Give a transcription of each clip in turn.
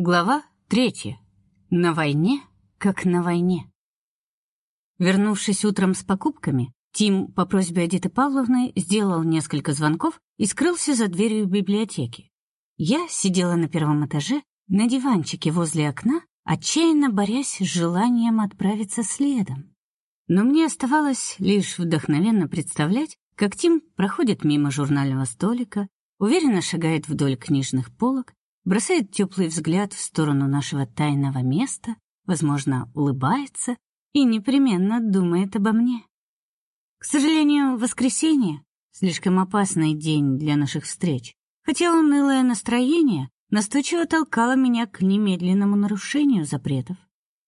Глава третья. На войне, как на войне. Вернувшись утром с покупками, Тим по просьбе Эдиты Павловны сделал несколько звонков и скрылся за дверью библиотеки. Я сидела на первом этаже на диванчике возле окна, отчаянно борясь с желанием отправиться следом. Но мне оставалось лишь вдохновенно представлять, как Тим проходит мимо журнального столика, уверенно шагает вдоль книжных полок, бросает теплый взгляд в сторону нашего тайного места, возможно, улыбается и непременно думает обо мне. К сожалению, воскресенье слишком опасный день для наших встреч. Хотя унылое настроение настойчиво толкало меня к немедленному нарушению запретов.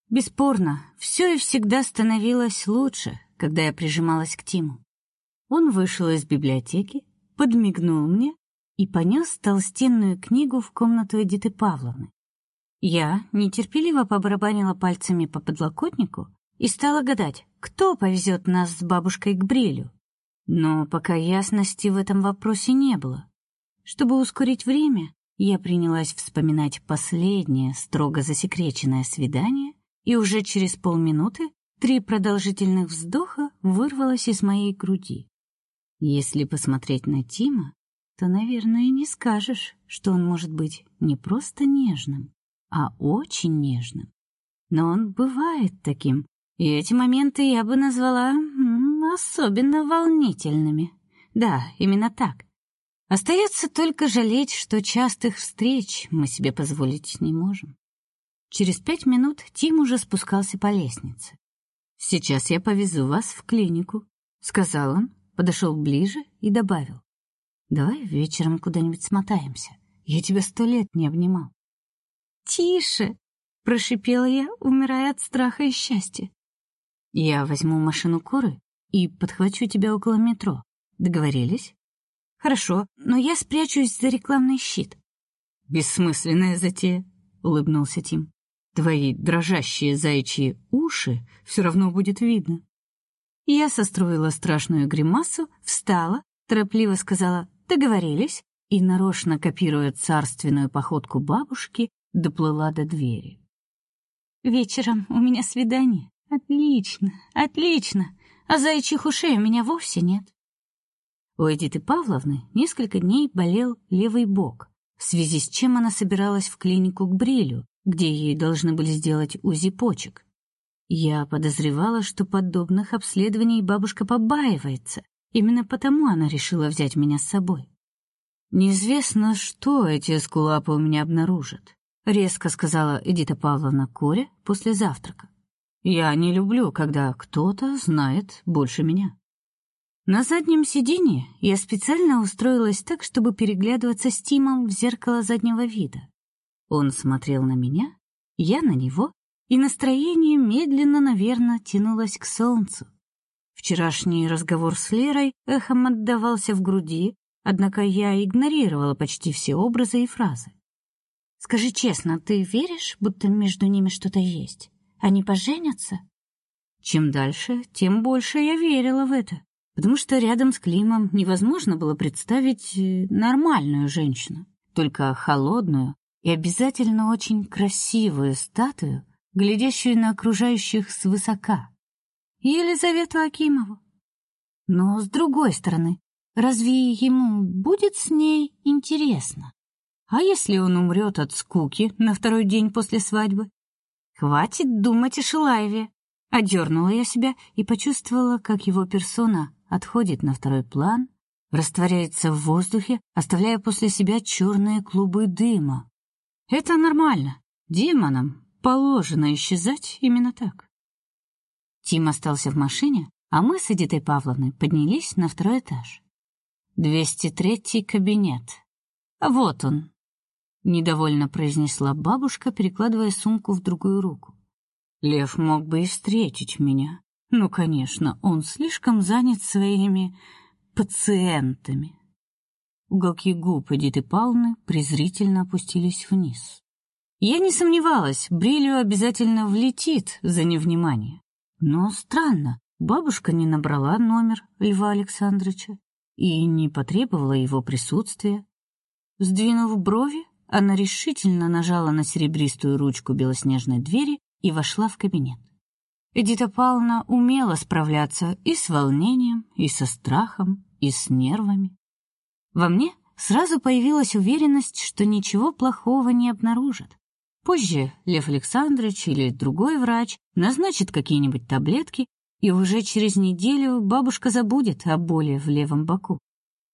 Бесспорно, все и всегда становилось лучше, когда я прижималась к Тиму. Он вышел из библиотеки, подмигнул мне и понес толстенную книгу в комнату Эдиты Павловны. Я нетерпеливо побарабанила пальцами по подлокотнику и стала гадать, кто повезет нас с бабушкой к Брилю. Но пока ясности в этом вопросе не было. Чтобы ускорить время, я принялась вспоминать последнее строго засекреченное свидание, и уже через полминуты три продолжительных вздоха вырвалось из моей груди. Если посмотреть на Тима, то, наверное, не скажешь, что он может быть не просто нежным, а очень нежным. Но он бывает таким, и эти моменты я бы назвала особенно волнительными. Да, именно так. Остается только жалеть, что частых встреч мы себе позволить не можем. Через пять минут Тим уже спускался по лестнице. Сейчас я повезу вас в клинику, сказал он, подошел ближе и добавил: Давай вечером куда-нибудь смотаемся. Я тебя сто лет не обнимал. Тише, прошипела я, умирая от страха и счастья. Я возьму машину Коры и подхвачу тебя около метро. Договорились? Хорошо, но я спрячусь за рекламный щит. Бессмысленная затея, улыбнулся Тим. Твои дрожащие заячьи уши все равно будет видно. Я состроила страшную гримасу, встала, торопливо сказала: "Договорились", и нарочно копируя царственную походку бабушки, доплыла до двери. Вечером у меня свидание. Отлично, отлично. А заячьих ушей у меня вовсе нет. У Эдиты Павловны несколько дней болел левый бок, в связи с чем она собиралась в клинику к Брилю, где ей должны были сделать УЗИ почек. Я подозревала, что подобных обследований бабушка побаивается. Именно потому она решила взять меня с собой. Неизвестно, что эти скулапы у меня обнаружат, резко сказала Эдита Павловна Коре после завтрака. Я не люблю, когда кто-то знает больше меня. На заднем сиденье я специально устроилась так, чтобы переглядываться с Тимом в зеркало заднего вида. Он смотрел на меня, я на него, и настроение медленно, наверное, тянулось к солнцу. Вчерашний разговор с Лерой эхом отдавался в груди, однако я игнорировала почти все образы и фразы. Скажи честно, ты веришь, будто между ними что-то есть? Они поженятся? Чем дальше, тем больше я верила в это, потому что рядом с Климом невозможно было представить э, нормальную женщину, только холодную, и обязательно очень красивую статую, глядящую на окружающих свысока. Елизавету Акимову. Но с другой стороны, разве ему будет с ней интересно? А если он умрет от скуки на второй день после свадьбы? Хватит думать о Шилаеве. Одернула я себя и почувствовала, как его персона отходит на второй план, растворяется в воздухе, оставляя после себя черные клубы дыма. Это нормально. Демонам положено исчезать именно так. Тим остался в машине, а мы с Эдитой Павловной поднялись на второй этаж. 203-й кабинет. Вот он. Недовольно произнесла бабушка, перекладывая сумку в другую руку. Лев мог бы и встретить меня. Ну, конечно, он слишком занят своими пациентами. Уголки губ Эдиты Павловны презрительно опустились вниз. Я не сомневалась, Брилю обязательно влетит за невнимание. Но странно, бабушка не набрала номер Льва Александровича и не потребовала его присутствия. Сдвинув брови, она решительно нажала на серебристую ручку белоснежной двери и вошла в кабинет. Эдита Павловна умела справляться и с волнением, и со страхом, и с нервами. Во мне сразу появилась уверенность, что ничего плохого не обнаружат. Позже Лев Александрович или другой врач назначит какие-нибудь таблетки, и уже через неделю бабушка забудет о боли в левом боку.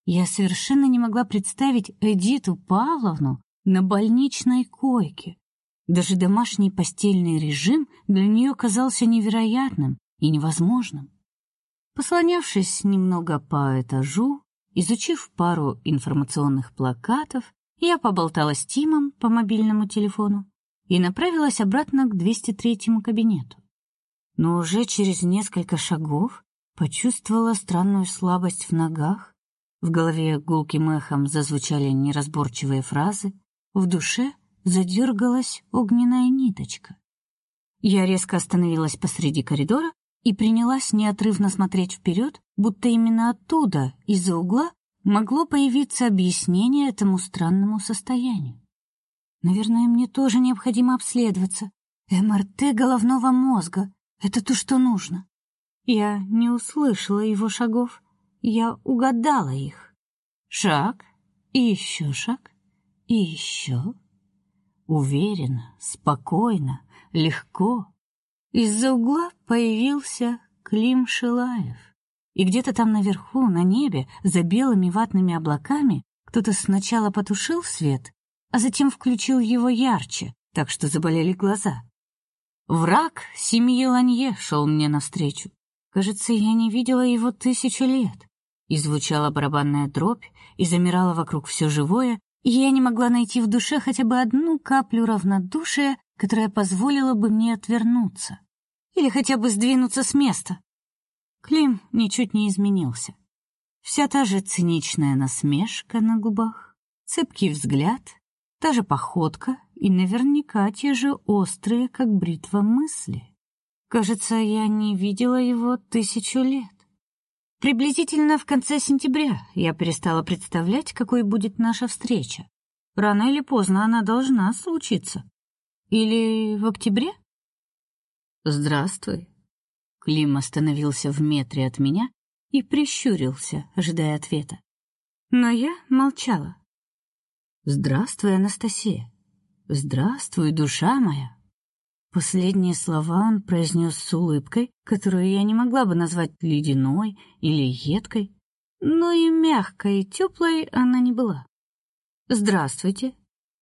Я совершенно не могла представить Эдиту Павловну на больничной койке. Даже домашний постельный режим для нее казался невероятным и невозможным. Послонявшись немного по этажу, изучив пару информационных плакатов, я поболтала с Тимом по мобильному телефону и направилась обратно к 203-му кабинету. Но уже через несколько шагов почувствовала странную слабость в ногах, в голове гулким эхом зазвучали неразборчивые фразы, в душе задергалась огненная ниточка. Я резко остановилась посреди коридора и принялась неотрывно смотреть вперед, будто именно оттуда, из-за угла, могло появиться объяснение этому странному состоянию. Наверное, мне тоже необходимо обследоваться. МРТ головного мозга это то, что нужно. Я не услышала его шагов, я угадала их. Шаг, и еще шаг, и еще. Уверенно, спокойно, легко. Из-за угла появился Клим Шилаев. И где-то там наверху, на небе, за белыми ватными облаками, кто-то сначала потушил свет, а затем включил его ярче, так что заболели глаза. Враг семьи Ланье шел мне навстречу. Кажется, я не видела его тысячу лет. И звучала барабанная дробь, и замирало вокруг все живое, и я не могла найти в душе хотя бы одну каплю равнодушия, которая позволила бы мне отвернуться или хотя бы сдвинуться с места. Клим ничуть не изменился. Вся та же циничная насмешка на губах, цепкий взгляд, та же походка и наверняка те же острые, как бритва мысли. Кажется, я не видела его тысячу лет. Приблизительно в конце сентября я перестала представлять, какой будет наша встреча. Рано или поздно она должна случиться. Или в октябре? Здравствуй. Клим остановился в метре от меня и прищурился, ожидая ответа. Но я молчала. Здравствуй, Анастасия. Здравствуй, душа моя. Последние слова он произнес с улыбкой, которую я не могла бы назвать ледяной или едкой, но и мягкой, и теплой она не была. Здравствуйте,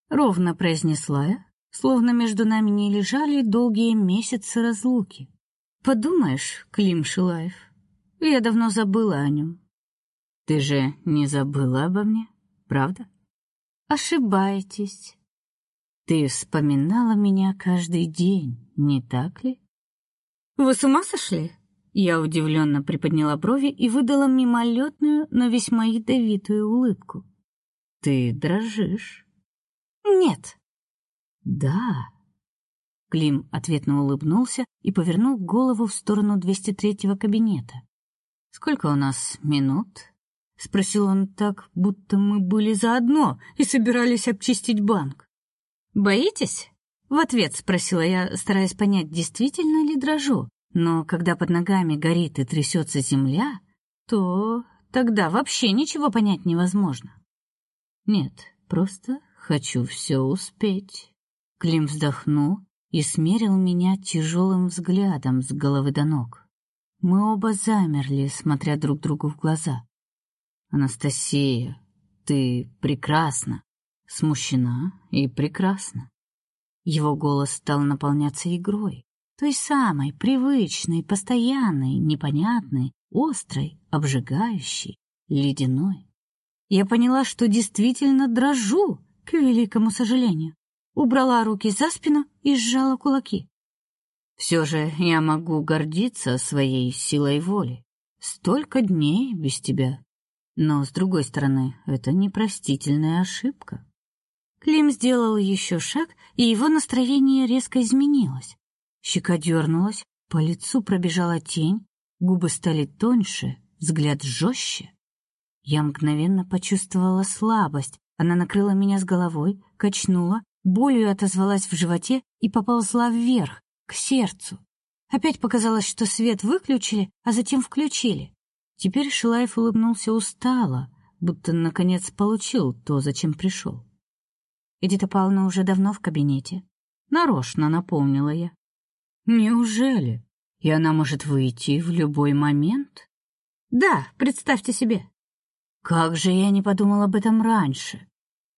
ровно произнесла я, словно между нами не лежали долгие месяцы разлуки. Подумаешь, Клим Шилаев, я давно забыла о нем. Ты же не забыла обо мне, правда? Ошибаетесь. Ты вспоминала меня каждый день, не так ли? Вы с ума сошли? Я удивленно приподняла брови и выдала мимолетную, но весьма ядовитую улыбку. Ты дрожишь? Нет. Да. Клим ответно улыбнулся и повернул голову в сторону 203-го кабинета. Сколько у нас минут? Спросил он так, будто мы были заодно и собирались обчистить банк. Боитесь? В ответ спросила я, стараясь понять, действительно ли дрожу. Но когда под ногами горит и трясется земля, то тогда вообще ничего понять невозможно. Нет, просто хочу все успеть. Клим вздохнул и смерил меня тяжелым взглядом с головы до ног. Мы оба замерли, смотря друг другу в глаза. Анастасия, ты прекрасна, смущена и прекрасна. Его голос стал наполняться игрой, той самой привычной, постоянной, непонятной, острой, обжигающей, ледяной. Я поняла, что действительно дрожу, к великому сожалению. Убрала руки за спину и сжала кулаки. Все же я могу гордиться своей силой воли. Столько дней без тебя но, с другой стороны, это непростительная ошибка. Клим сделал еще шаг, и его настроение резко изменилось. Щека дернулась, по лицу пробежала тень, губы стали тоньше, взгляд жестче. Я мгновенно почувствовала слабость, Она накрыла меня с головой, качнула, болью отозвалась в животе и поползла вверх, к сердцу. Опять показалось, что свет выключили, а затем включили. Теперь Шилаев улыбнулся устало, будто наконец получил то, зачем пришел. Эдита Павловна уже давно в кабинете. Нарочно напомнила я. Неужели? И она может выйти в любой момент? Да, представьте себе. Как же я не подумал об этом раньше?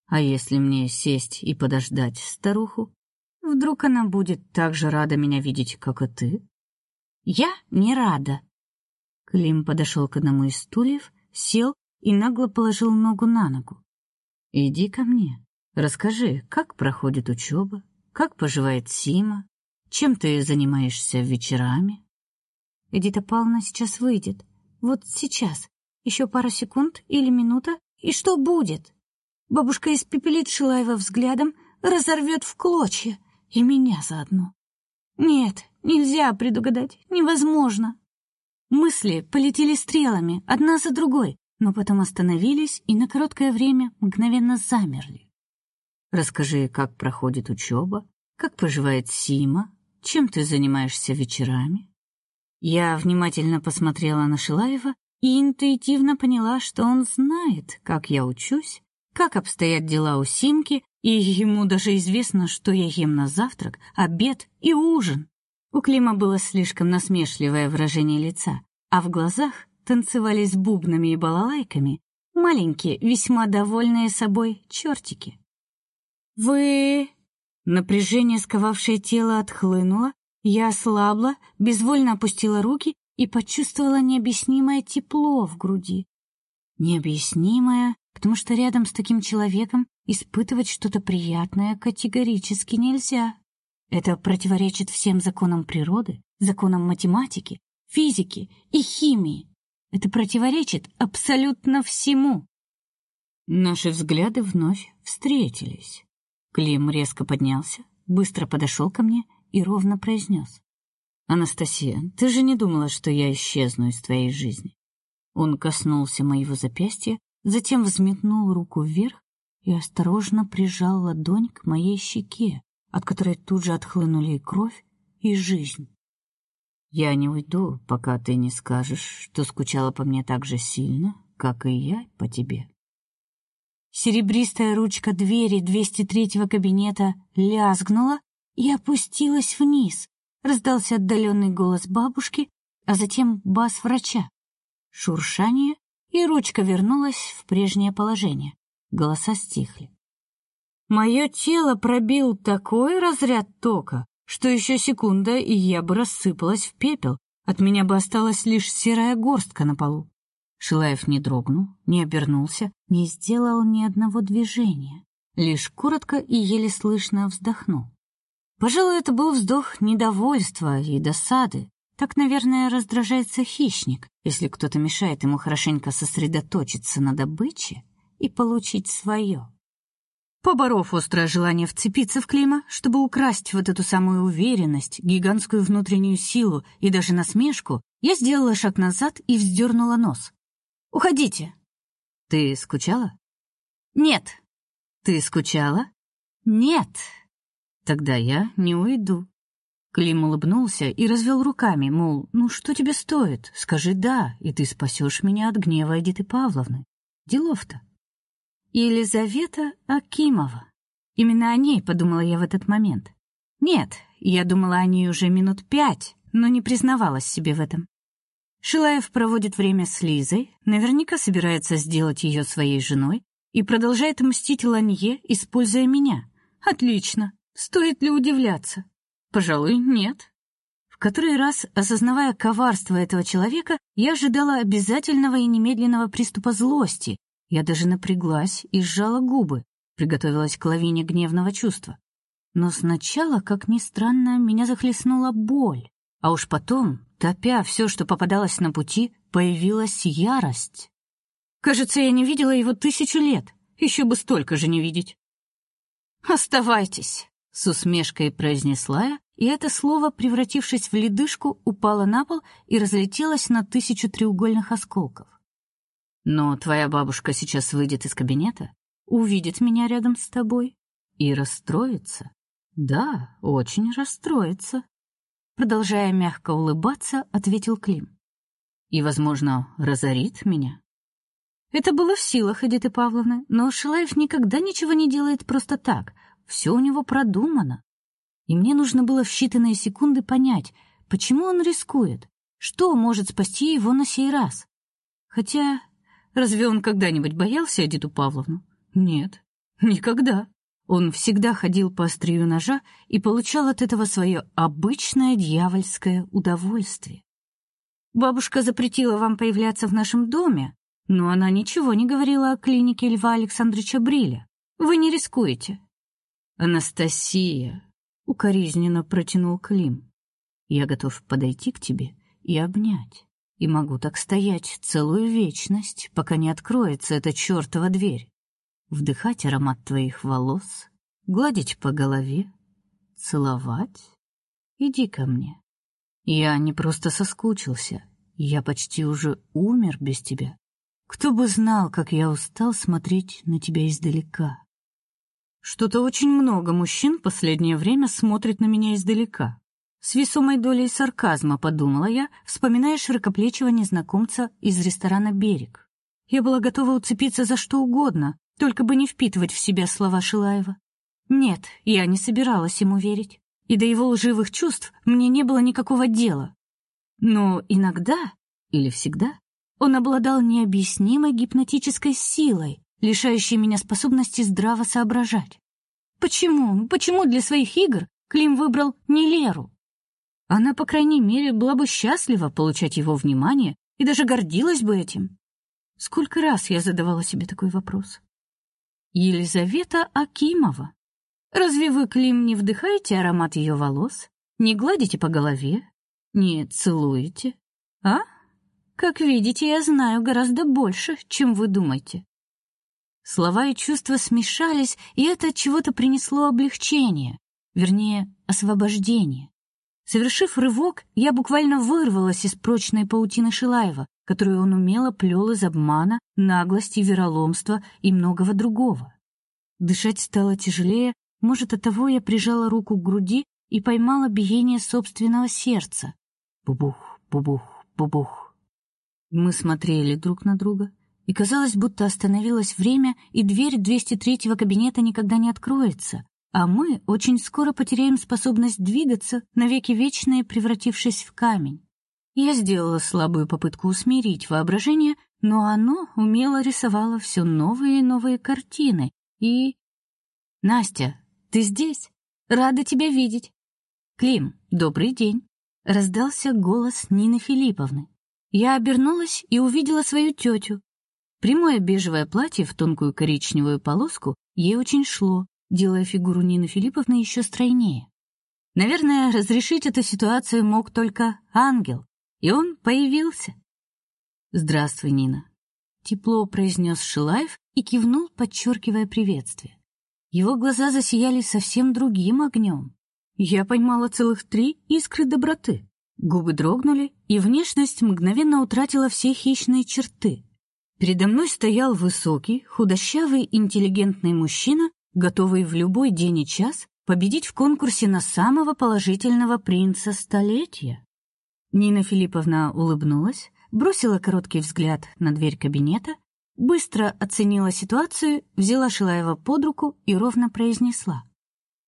А если мне сесть и подождать старуху? Вдруг она будет так же рада меня видеть, как и ты? Я не рада. Клим подошел к одному из стульев, сел и нагло положил ногу на ногу. Иди ко мне. Расскажи, как проходит учеба, как поживает Сима, чем ты занимаешься вечерами? Эдита Павловна сейчас выйдет. Вот сейчас. Еще пара секунд или минута, и что будет? Бабушка испепелит Шилаева взглядом, разорвет в клочья, и меня заодно. Нет, нельзя предугадать, невозможно. Мысли полетели стрелами, одна за другой, но потом остановились и на короткое время мгновенно замерли. Расскажи, как проходит учеба, как поживает Сима, чем ты занимаешься вечерами? Я внимательно посмотрела на Шилаева и интуитивно поняла, что он знает, как я учусь, как обстоят дела у Симки, и ему даже известно, что я ем на завтрак, обед и ужин. У Клима было слишком насмешливое выражение лица, а в глазах танцевали с бубнами и балалайками маленькие, весьма довольные собой чертики. Вы Напряжение, сковавшее тело, отхлынуло, я ослабла, безвольно опустила руки и почувствовала необъяснимое тепло в груди. Необъяснимое, потому что рядом с таким человеком испытывать что-то приятное категорически нельзя. Это противоречит всем законам природы, законам математики, физики и химии. Это противоречит абсолютно всему. Наши взгляды вновь встретились. Клим резко поднялся, быстро подошел ко мне и ровно произнес. «Анастасия, ты же не думала, что я исчезну из твоей жизни?» Он коснулся моего запястья, затем взметнул руку вверх и осторожно прижал ладонь к моей щеке, от которой тут же отхлынули и кровь, и жизнь. «Я не уйду, пока ты не скажешь, что скучала по мне так же сильно, как и я по тебе». Серебристая ручка двери 203-го кабинета лязгнула и опустилась вниз. Раздался отдаленный голос бабушки, а затем бас врача. Шуршание, и ручка вернулась в прежнее положение. Голоса стихли. Мое тело пробил такой разряд тока, что еще секунда, и я бы рассыпалась в пепел. От меня бы осталась лишь серая горстка на полу. Шилаев не дрогнул, не обернулся, не сделал ни одного движения, лишь коротко и еле слышно вздохнул. Пожалуй, это был вздох недовольства и досады. Так, наверное, раздражается хищник, если кто-то мешает ему хорошенько сосредоточиться на добыче и получить свое. Поборов острое желание вцепиться в Клима, чтобы украсть вот эту самую уверенность, гигантскую внутреннюю силу и даже насмешку, я сделала шаг назад и вздернула нос. Уходите. Ты скучала? Нет. Ты скучала? Нет. Тогда я не уйду. Клим улыбнулся и развел руками, мол, ну что тебе стоит? Скажи да, и ты спасешь меня от гнева Эдиты Павловны. Делов-то. Елизавета Акимова. Именно о ней подумала я в этот момент. Нет, я думала о ней уже минут пять, но не признавалась себе в этом. Шилаев проводит время с Лизой, наверняка собирается сделать ее своей женой и продолжает мстить Ланье, используя меня. Отлично. Стоит ли удивляться? Пожалуй, нет. В который раз, осознавая коварство этого человека, я ожидала обязательного и немедленного приступа злости. Я даже напряглась и сжала губы, приготовилась к лавине гневного чувства. Но сначала, как ни странно, меня захлестнула боль, а уж потом Топя все, что попадалось на пути, появилась ярость. Кажется, я не видела его тысячу лет. Еще бы столько же не видеть. «Оставайтесь», — с усмешкой произнесла я, и это слово, превратившись в ледышку, упало на пол и разлетелось на тысячу треугольных осколков. «Но твоя бабушка сейчас выйдет из кабинета. увидит меня рядом с тобой и расстроится. Да, очень расстроится. Продолжая мягко улыбаться, ответил Клим. И, возможно, разорит меня. Это было в силах Эдиты Павловны, но Шилаев никогда ничего не делает просто так. Все у него продумано. И мне нужно было в считанные секунды понять, почему он рискует, что может спасти его на сей раз. Хотя, разве он когда-нибудь боялся Эдиту Павловну? Нет, никогда. Он всегда ходил по острию ножа и получал от этого свое обычное дьявольское удовольствие. Бабушка запретила вам появляться в нашем доме, но она ничего не говорила о клинике Льва Александровича Бриля. Вы не рискуете. Анастасия, укоризненно протянул Клим. Я готов подойти к тебе и обнять. И могу так стоять целую вечность, пока не откроется эта чертова дверь. Вдыхать аромат твоих волос, гладить по голове, целовать. Иди ко мне. Я не просто соскучился, я почти уже умер без тебя. Кто бы знал, как я устал смотреть на тебя издалека. Что-то очень много мужчин последнее время смотрит на меня издалека. С весомой долей сарказма подумала я, вспоминая широкоплечего незнакомца из ресторана Берег. Я была готова уцепиться за что угодно, только бы не впитывать в себя слова Шилаева. Нет, я не собиралась ему верить, и до его лживых чувств мне не было никакого дела. Но иногда или всегда он обладал необъяснимой гипнотической силой, лишающей меня способности здраво соображать. Почему? Почему для своих игр Клим выбрал не Леру? Она, по крайней мере, была бы счастлива получать его внимание и даже гордилась бы этим. Сколько раз я задавала себе такой вопрос. Елизавета Акимова. Разве вы, Клим, не вдыхаете аромат ее волос, не гладите по голове, не целуете? А? Как видите, я знаю гораздо больше, чем вы думаете. Слова и чувства смешались, и это от чего-то принесло облегчение, вернее, освобождение. Совершив рывок, я буквально вырвалась из прочной паутины Шилаева, которую он умело плел из обмана, наглости, вероломства и многого другого. Дышать стало тяжелее, может, от того я прижала руку к груди и поймала биение собственного сердца. Бубух, бубух, бубух. Мы смотрели друг на друга, и казалось, будто остановилось время, и дверь 203-го кабинета никогда не откроется, а мы очень скоро потеряем способность двигаться, навеки вечные превратившись в камень. Я сделала слабую попытку усмирить воображение, но оно умело рисовало все новые и новые картины. И Настя, ты здесь? Рада тебя видеть. Клим, добрый день, раздался голос Нины Филипповны. Я обернулась и увидела свою тетю. Прямое бежевое платье в тонкую коричневую полоску ей очень шло, делая фигуру Нины Филипповны еще стройнее. Наверное, разрешить эту ситуацию мог только ангел, и он появился. "Здравствуй, Нина", тепло произнес Шилаев и кивнул, подчеркивая приветствие. Его глаза засияли совсем другим огнем. Я поймала целых три искры доброты. Губы дрогнули, и внешность мгновенно утратила все хищные черты. Передо мной стоял высокий, худощавый, интеллигентный мужчина, готовый в любой день и час победить в конкурсе на самого положительного принца столетия. Нина Филипповна улыбнулась, бросила короткий взгляд на дверь кабинета, быстро оценила ситуацию, взяла Шилаева под руку и ровно произнесла: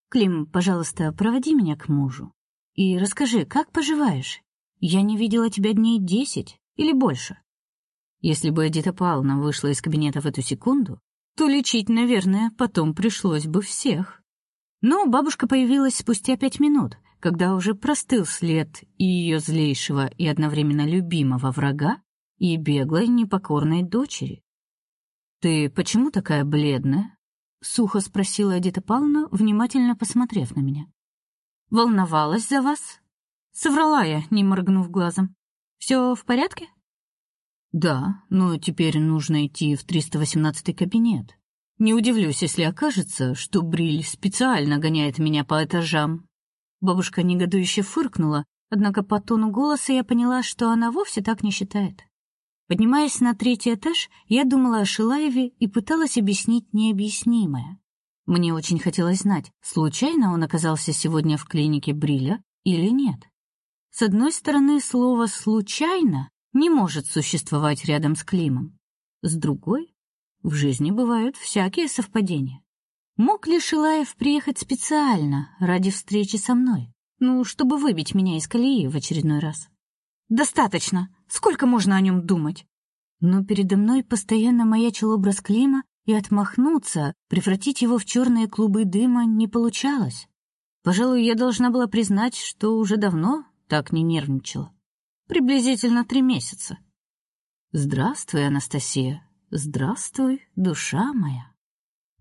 "Клим, пожалуйста, проводи меня к мужу". И расскажи, как поживаешь? Я не видела тебя дней десять или больше. Если бы Эдита Павловна вышла из кабинета в эту секунду, то лечить, наверное, потом пришлось бы всех. Но бабушка появилась спустя пять минут, когда уже простыл след и ее злейшего и одновременно любимого врага, и беглой непокорной дочери. Ты почему такая бледная? сухо спросила Эдита Павловна, внимательно посмотрев на меня. Волновалась за вас? Соврала я, не моргнув глазом. Все в порядке? Да, но теперь нужно идти в 318 кабинет. Не удивлюсь, если окажется, что Бриль специально гоняет меня по этажам. Бабушка негодующе фыркнула, однако по тону голоса я поняла, что она вовсе так не считает. Поднимаясь на третий этаж, я думала о Шилаеве и пыталась объяснить необъяснимое. Мне очень хотелось знать, случайно он оказался сегодня в клинике Бриля или нет. С одной стороны, слово случайно не может существовать рядом с Климом. С другой, в жизни бывают всякие совпадения. Мог ли Шилаев приехать специально ради встречи со мной? Ну, чтобы выбить меня из колеи в очередной раз. Достаточно. Сколько можно о нем думать? Но передо мной постоянно маячил образ Клима, и отмахнуться, превратить его в черные клубы дыма не получалось. Пожалуй, я должна была признать, что уже давно так не нервничала. Приблизительно три месяца. Здравствуй, Анастасия. Здравствуй, душа моя.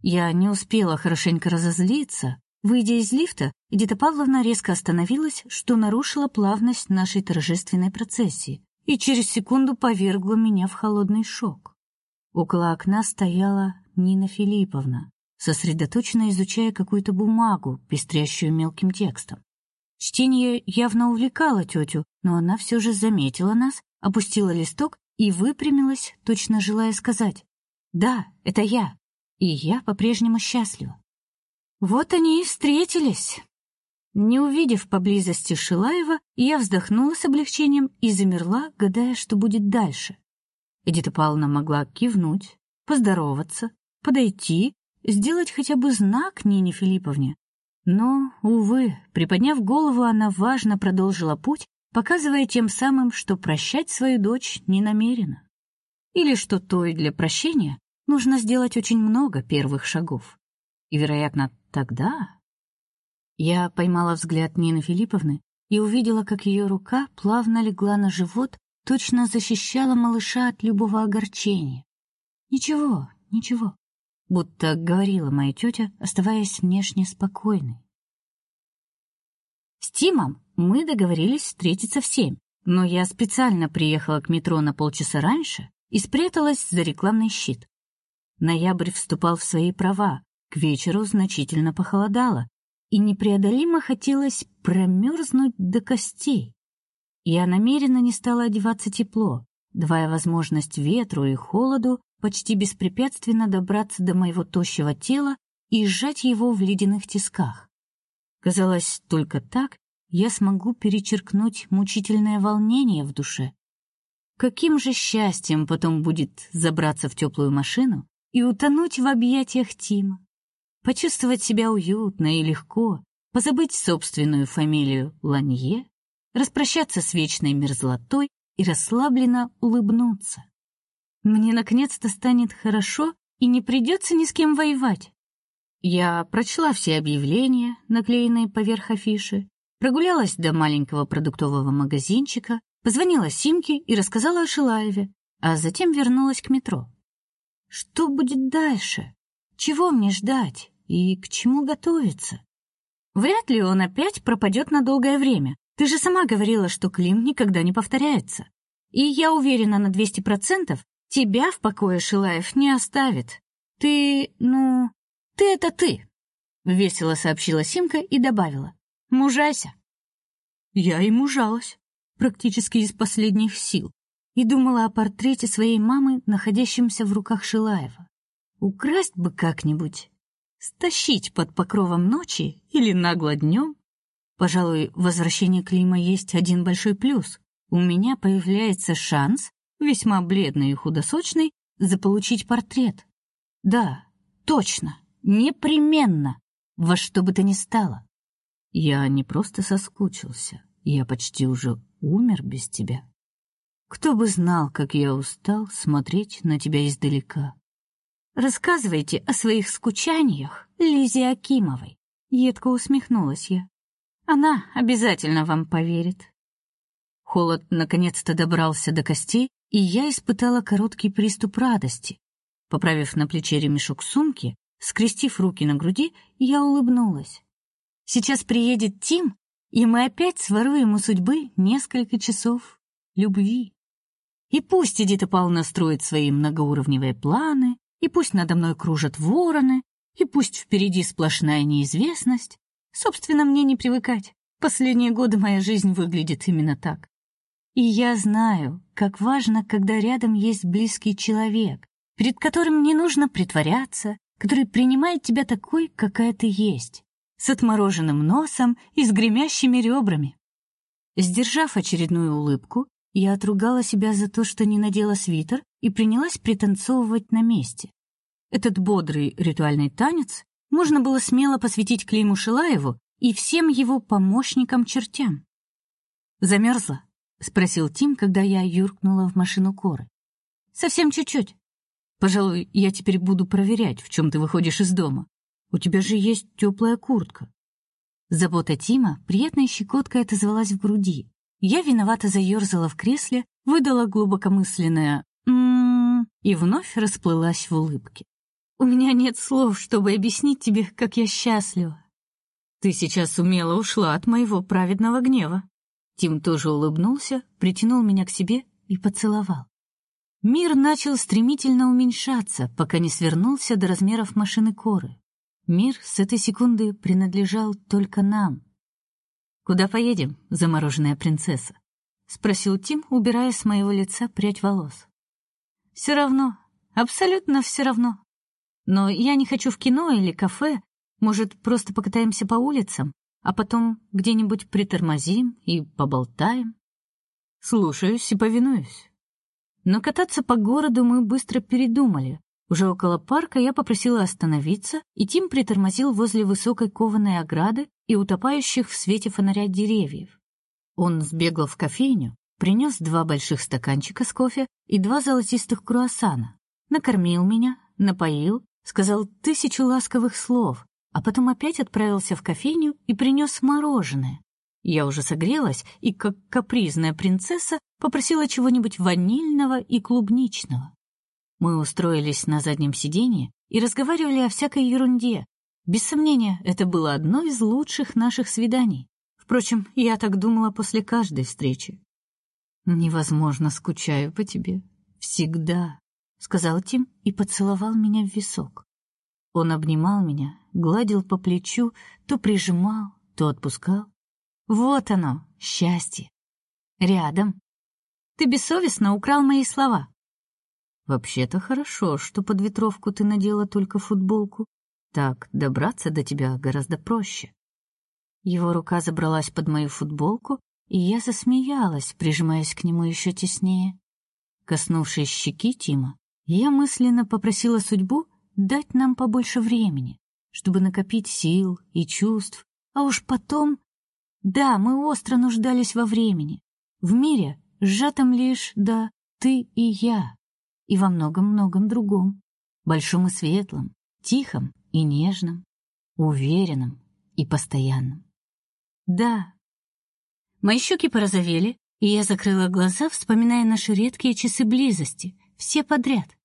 Я не успела хорошенько разозлиться. Выйдя из лифта, Эдита Павловна резко остановилась, что нарушило плавность нашей торжественной процессии и через секунду повергла меня в холодный шок. Около окна стояла Нина Филипповна, сосредоточенно изучая какую-то бумагу, пестрящую мелким текстом. Чтение явно увлекало тетю, но она все же заметила нас, опустила листок и выпрямилась, точно желая сказать: "Да, это я, и я по-прежнему счастлива". Вот они и встретились. Не увидев поблизости Шилаева, я вздохнула с облегчением и замерла, гадая, что будет дальше. Эдита Павловна могла кивнуть, поздороваться, подойти, сделать хотя бы знак Нине Филипповне. Но, увы, приподняв голову, она важно продолжила путь, показывая тем самым, что прощать свою дочь не намерена. Или что той для прощения нужно сделать очень много первых шагов. И, вероятно, тогда я поймала взгляд Нины Филипповны и увидела, как ее рука плавно легла на живот точно защищала малыша от любого огорчения. Ничего, ничего, будто говорила моя тетя, оставаясь внешне спокойной. С Тимом мы договорились встретиться в семь, но я специально приехала к метро на полчаса раньше и спряталась за рекламный щит. Ноябрь вступал в свои права, к вечеру значительно похолодало, и непреодолимо хотелось промерзнуть до костей. Я намеренно не стала одеваться тепло, давая возможность ветру и холоду почти беспрепятственно добраться до моего тощего тела и сжать его в ледяных тисках. Казалось, только так я смогу перечеркнуть мучительное волнение в душе. Каким же счастьем потом будет забраться в теплую машину и утонуть в объятиях Тима, почувствовать себя уютно и легко, позабыть собственную фамилию Ланье распрощаться с вечной мерзлотой и расслабленно улыбнуться. Мне наконец-то станет хорошо и не придется ни с кем воевать. Я прочла все объявления, наклеенные поверх афиши, прогулялась до маленького продуктового магазинчика, позвонила Симке и рассказала о Шилаеве, а затем вернулась к метро. Что будет дальше? Чего мне ждать и к чему готовиться? Вряд ли он опять пропадет на долгое время, ты же сама говорила, что Клим никогда не повторяется. И я уверена на двести процентов, тебя в покое Шилаев не оставит. Ты, ну, ты это ты, весело сообщила Симка и добавила: "Мужайся". Я и мужалась, практически из последних сил, и думала о портрете своей мамы, находящемся в руках Шилаева. Украсть бы как-нибудь, стащить под покровом ночи или нагло днем, Пожалуй, возвращение Клима есть один большой плюс. У меня появляется шанс, весьма бледный и худосочный, заполучить портрет. Да, точно, непременно, во что бы то ни стало. Я не просто соскучился, я почти уже умер без тебя. Кто бы знал, как я устал смотреть на тебя издалека. Рассказывайте о своих скучаниях Лизе Акимовой. Едко усмехнулась я. Она обязательно вам поверит. Холод наконец-то добрался до костей, и я испытала короткий приступ радости. Поправив на плече ремешок сумки, скрестив руки на груди, я улыбнулась. Сейчас приедет Тим, и мы опять своруем у судьбы несколько часов любви. И пусть Эдита Павловна строит свои многоуровневые планы, и пусть надо мной кружат вороны, и пусть впереди сплошная неизвестность, Собственно, мне не привыкать. Последние годы моя жизнь выглядит именно так. И я знаю, как важно, когда рядом есть близкий человек, перед которым не нужно притворяться, который принимает тебя такой, какая ты есть, с отмороженным носом и с гремящими ребрами. Сдержав очередную улыбку, я отругала себя за то, что не надела свитер и принялась пританцовывать на месте. Этот бодрый ритуальный танец можно было смело посвятить Климу Шилаеву и всем его помощникам-чертям. Замерзла? Спросил Тим, когда я юркнула в машину Коры. Совсем чуть-чуть. Пожалуй, я теперь буду проверять, в чем ты выходишь из дома. У тебя же есть теплая куртка. Забота Тима приятной щекоткой отозвалась в груди. Я виновато заерзала в кресле, выдала глубокомысленное «м-м-м» и вновь расплылась в улыбке. У меня нет слов, чтобы объяснить тебе, как я счастлива. Ты сейчас умело ушла от моего праведного гнева. Тим тоже улыбнулся, притянул меня к себе и поцеловал. Мир начал стремительно уменьшаться, пока не свернулся до размеров машины Коры. Мир с этой секунды принадлежал только нам. Куда поедем, замороженная принцесса? спросил Тим, убирая с моего лица прядь волос. Все равно, абсолютно все равно. Но я не хочу в кино или кафе, может, просто покатаемся по улицам, а потом где-нибудь притормозим и поболтаем. Слушаюсь и повинуюсь. Но кататься по городу мы быстро передумали. Уже около парка я попросила остановиться, и Тим притормозил возле высокой кованой ограды и утопающих в свете фонаря деревьев. Он сбегал в кофейню, принес два больших стаканчика с кофе и два золотистых круассана. Накормил меня, напоил, сказал тысячу ласковых слов, а потом опять отправился в кофейню и принес мороженое. Я уже согрелась и, как капризная принцесса, попросила чего-нибудь ванильного и клубничного. Мы устроились на заднем сиденье и разговаривали о всякой ерунде. Без сомнения, это было одно из лучших наших свиданий. Впрочем, я так думала после каждой встречи. Невозможно скучаю по тебе. Всегда, сказал Тим и поцеловал меня в висок. Он обнимал меня, гладил по плечу, то прижимал, то отпускал. Вот оно, счастье. Рядом. Ты бессовестно украл мои слова. Вообще-то хорошо, что под ветровку ты надела только футболку. Так добраться до тебя гораздо проще. Его рука забралась под мою футболку, и я засмеялась, прижимаясь к нему еще теснее. Коснувшись щеки Тима, я мысленно попросила судьбу дать нам побольше времени, чтобы накопить сил и чувств, а уж потом да, мы остро нуждались во времени, в мире, сжатом лишь до ты и я и во многом-многом другом, большом и светлом, тихом и нежном, уверенном и постоянном. Да. Мои щеки порозовели, и я закрыла глаза, вспоминая наши редкие часы близости, все подряд.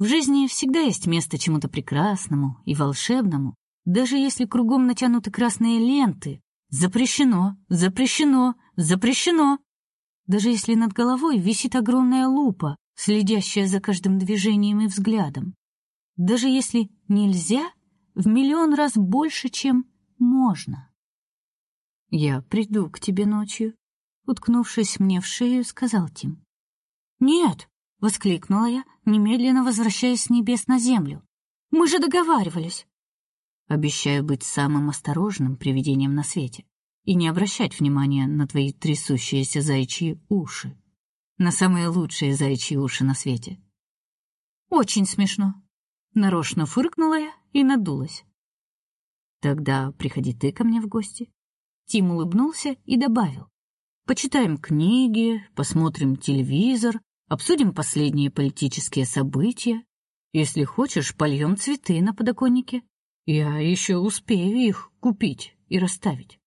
В жизни всегда есть место чему-то прекрасному и волшебному, даже если кругом натянуты красные ленты. Запрещено, запрещено, запрещено. Даже если над головой висит огромная лупа, следящая за каждым движением и взглядом. Даже если нельзя, в миллион раз больше, чем можно. Я приду к тебе ночью, уткнувшись мне в шею, сказал Тим. Нет, воскликнула я, немедленно возвращаясь с небес на землю. Мы же договаривались. Обещаю быть самым осторожным привидением на свете и не обращать внимания на твои трясущиеся зайчьи уши на самые лучшие заячьи уши на свете. Очень смешно. Нарочно фыркнула я и надулась. Тогда приходи ты ко мне в гости. Тим улыбнулся и добавил: почитаем книги, посмотрим телевизор, обсудим последние политические события. Если хочешь, польем цветы на подоконнике. Я еще успею их купить и расставить.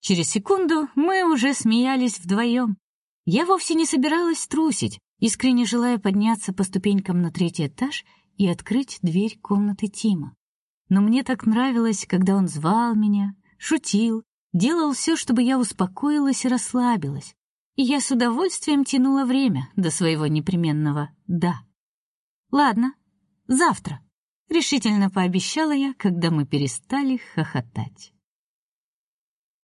Через секунду мы уже смеялись вдвоем. Я вовсе не собиралась трусить, искренне желая подняться по ступенькам на третий этаж и открыть дверь комнаты Тима. Но мне так нравилось, когда он звал меня, шутил, делал все, чтобы я успокоилась и расслабилась. И я с удовольствием тянула время до своего непременного «да». «Ладно, завтра», — решительно пообещала я, когда мы перестали хохотать.